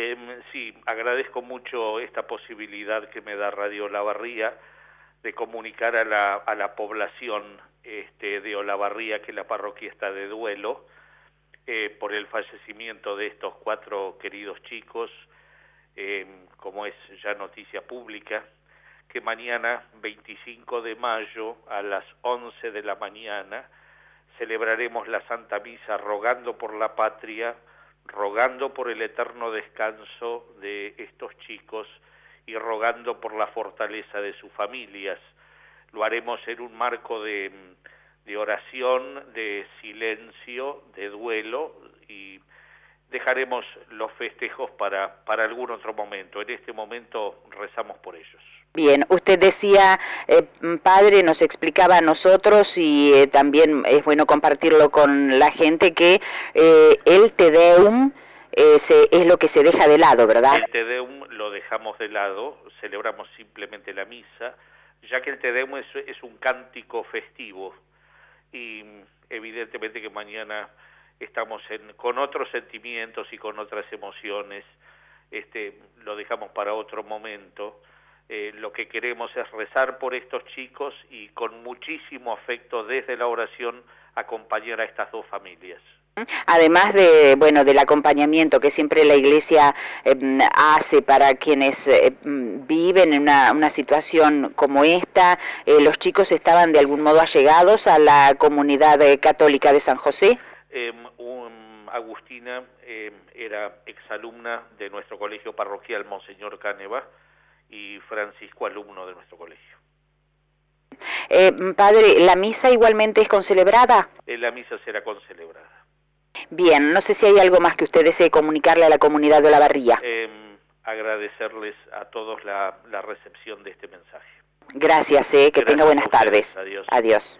Em, sí, agradezco mucho esta posibilidad que me da Radio Olavarría de comunicar a la, población este, de Olavarría que la parroquia está de duelo eh, por el fallecimiento de estos cuatro queridos chicos, em, como es ya noticia pública, que mañana, 25 de mayo, a las 11 de la mañana, celebraremos la Santa Misa rogando por la patria, rogando por el eterno descanso de estos chicos y rogando por la fortaleza de sus familias. Lo haremos en un marco de, de oración, de silencio, de duelo y dejaremos los festejos para, para algún otro momento. En este momento rezamos por ellos. Bien, usted decía, eh, padre, nos explicaba a nosotros y eh, también es bueno compartirlo con la gente que eh, el Te Deum es lo que se deja de lado, ¿verdad? El Te Deum lo dejamos de lado, celebramos simplemente la misa, ya que el Te Deum es, es un cántico festivo y evidentemente que mañana estamos en, con otros sentimientos y con otras emociones, este, lo dejamos para otro momento eh, lo que queremos es rezar por estos chicos y con muchísimo afecto desde la oración acompañar a estas dos familias. Además de bueno del acompañamiento que siempre la Iglesia em, hace para quienes eh, viven en una, situación como esta, eh, los chicos estaban de algún modo allegados a la comunidad católica de San José. Em, Agustina em, era exalumna de nuestro colegio parroquial Monseñor Caneva y Francisco, alumno de nuestro colegio. Eh, padre, ¿la misa igualmente es concelebrada? Eh, la misa será concelebrada. Bien, no sé si hay algo más que usted desee comunicarle a la comunidad de la barría. Em, agradecerles a todos la, recepción de este mensaje. Gracias, eh, que tenga buenas tardes. Adiós. Adiós.